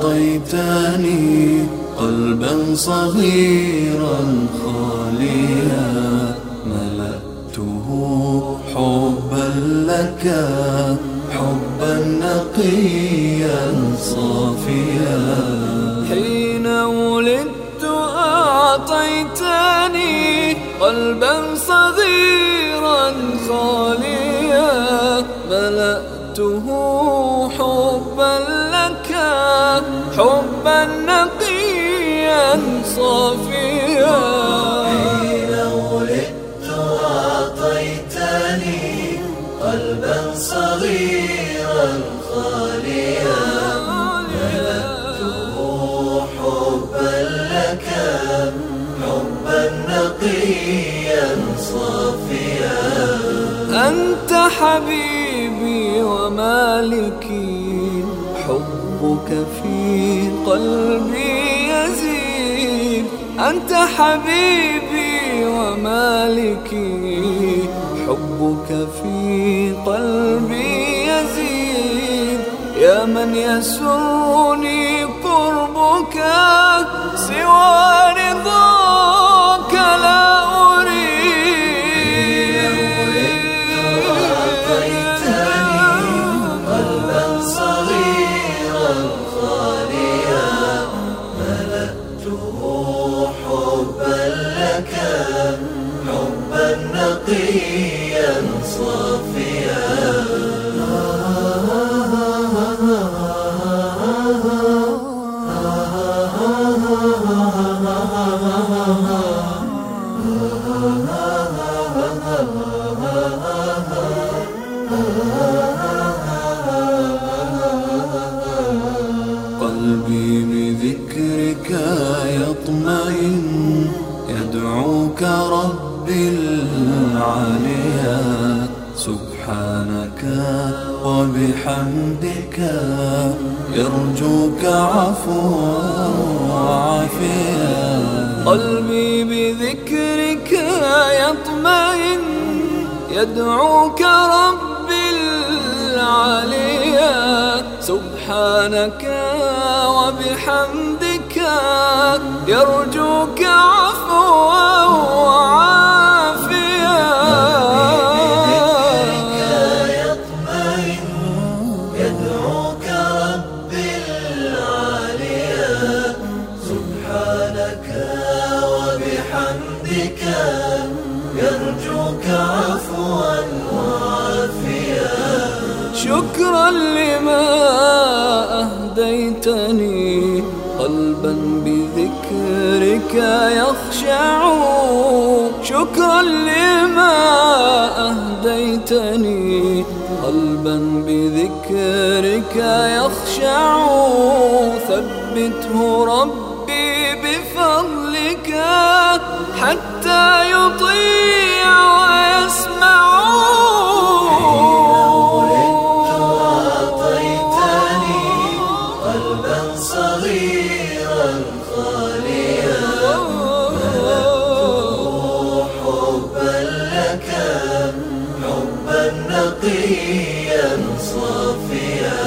أعطيتني قلبا صغيرا خاليا ملأته حبا لك حبا نقيا صافيا. قلبا صغيرا خاليا ملأته حبا لك حبا نقيا صافيا. حبيبي ومالكي حبك في قلبي يزيد. أنت حبيبي ومالكي حبك في قلبي يزيد. يا من يسرني قربك سوى رضاك لا نقيا صافيا قلبي بذكرك يطمئن يدعوك ربي العليا سبحانك وبحمدك يرجوك عفوا وعافيا قلبي بذكرك يطمئن يدعوك ربي العليا سبحانك وبحمدك يرجوك عفوا وعافيا وبحمدك يرجوك عفوا وعافيا. شكرا لما أهديتني. قلبا بذكرك يخشع. شكرا لما أهديتني. قلبا بذكرك يخشع. ثبته ربي صغيرا خاليا حبا لك حبا نقيا صافيا.